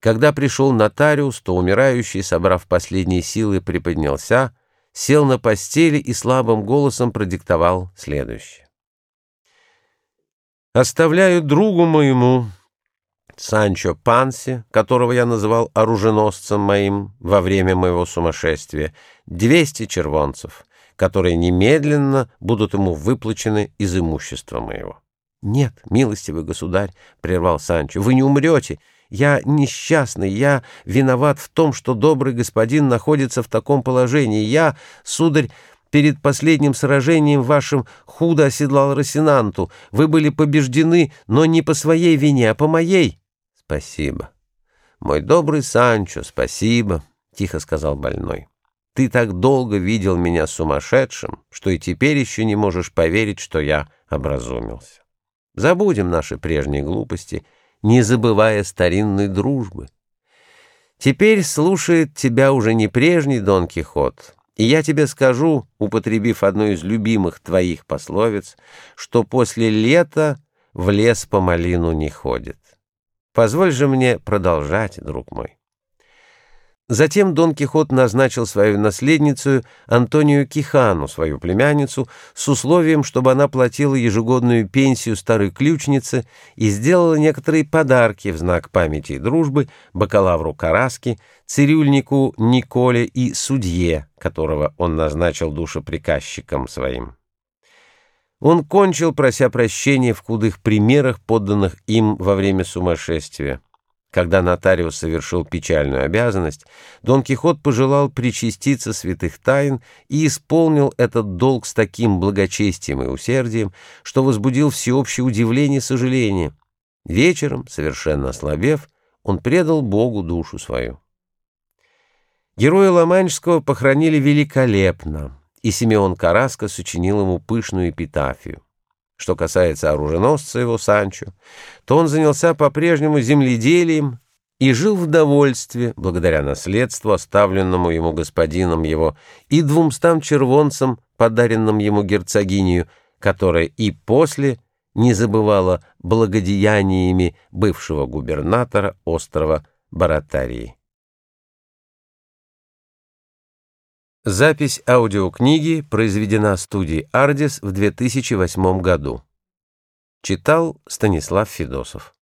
Когда пришел нотариус, то умирающий, собрав последние силы, приподнялся, сел на постели и слабым голосом продиктовал следующее. «Оставляю другу моему, Санчо Панси, которого я называл оруженосцем моим во время моего сумасшествия, 200 червонцев, которые немедленно будут ему выплачены из имущества моего». «Нет, милостивый государь», — прервал Санчо, — «вы не умрете». Я несчастный, я виноват в том, что добрый господин находится в таком положении. Я, сударь, перед последним сражением вашим худо оседлал Росинанту. Вы были побеждены, но не по своей вине, а по моей. — Спасибо. Мой добрый Санчо, спасибо, — тихо сказал больной. Ты так долго видел меня сумасшедшим, что и теперь еще не можешь поверить, что я образумился. Забудем наши прежние глупости — не забывая старинной дружбы. Теперь слушает тебя уже не прежний Дон Кихот, и я тебе скажу, употребив одну из любимых твоих пословиц, что после лета в лес по малину не ходит. Позволь же мне продолжать, друг мой. Затем Дон Кихот назначил свою наследницу Антонию Кихану, свою племянницу, с условием, чтобы она платила ежегодную пенсию старой ключнице и сделала некоторые подарки в знак памяти и дружбы бакалавру Караски, цирюльнику Николе и судье, которого он назначил душеприказчиком своим. Он кончил, прося прощения в худых примерах, подданных им во время сумасшествия. Когда нотариус совершил печальную обязанность, Дон Кихот пожелал причаститься святых тайн и исполнил этот долг с таким благочестием и усердием, что возбудил всеобщее удивление и сожаление. Вечером, совершенно ослабев, он предал Богу душу свою. Героя Ломанческого похоронили великолепно, и Симеон Караско сочинил ему пышную эпитафию. Что касается оруженосца его Санчо, то он занялся по-прежнему земледелием и жил в довольстве, благодаря наследству, оставленному ему господином его, и двумстам червонцам, подаренным ему герцогинию, которая и после не забывала благодеяниями бывшего губернатора острова Баратарии. Запись аудиокниги произведена студией «Ардис» в 2008 году. Читал Станислав Федосов.